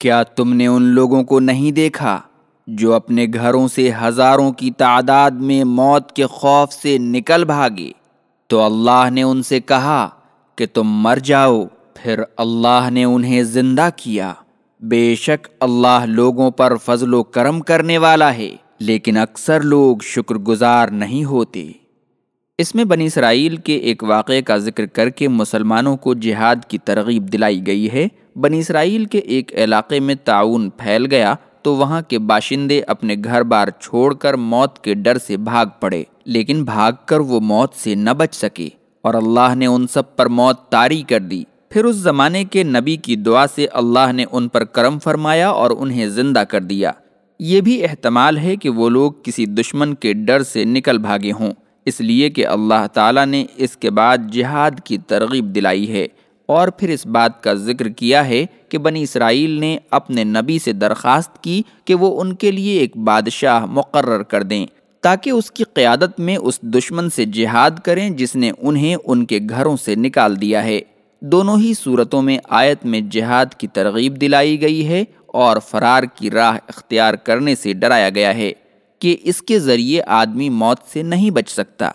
کیا تم نے ان لوگوں کو نہیں دیکھا جو اپنے گھروں سے ہزاروں کی تعداد میں موت کے خوف سے نکل بھاگے؟ تو اللہ نے ان سے کہا کہ تم مر جاؤ، پھر اللہ نے انہیں زندہ کیا۔ بے شک اللہ لوگوں پر فضل و کرم کرنے والا ہے، لیکن اکثر لوگ شکر گزار نہیں ہوتے۔ اس میں بنی اسرائیل کے ایک واقعے کا ذکر کر کے مسلمانوں کو جہاد کی ترغیب دلائی گئی ہے۔ بنی اسرائیل کے ایک علاقے میں تعاون پھیل گیا تو وہاں کے باشندے اپنے گھر بار چھوڑ کر موت کے ڈر سے بھاگ پڑے، لیکن بھاگ کر وہ موت سے نہ بچ سکے۔ اور اللہ نے ان سب پر موت تاری کر دی۔ پھر اس زمانے کے نبی کی دعا سے اللہ نے ان پر کرم فرمایا اور انہیں زندہ کر دیا۔ یہ بھی احتمال ہے کہ وہ لوگ کسی دشمن کے ڈر سے نکل بھاگے ہوں۔ اس لیے کہ اللہ تعالیٰ نے اس کے بعد جہاد کی ترغیب دلائی ہے اور پھر اس بات کا ذکر کیا ہے کہ بنی اسرائیل نے اپنے نبی سے درخواست کی کہ وہ ان کے لیے ایک بادشاہ مقرر کر دیں تاکہ اس کی قیادت میں اس دشمن سے جہاد کریں جس نے انہیں ان کے گھروں سے نکال دیا ہے۔ دونوں ہی صورتوں میں آیت میں جہاد کی ترغیب دلائی گئی ہے اور فرار کی راہ اختیار کرنے سے ڈرایا گیا ہے۔ کہ اس کے ذریعے آدمی موت سے نہیں بچ سکتا۔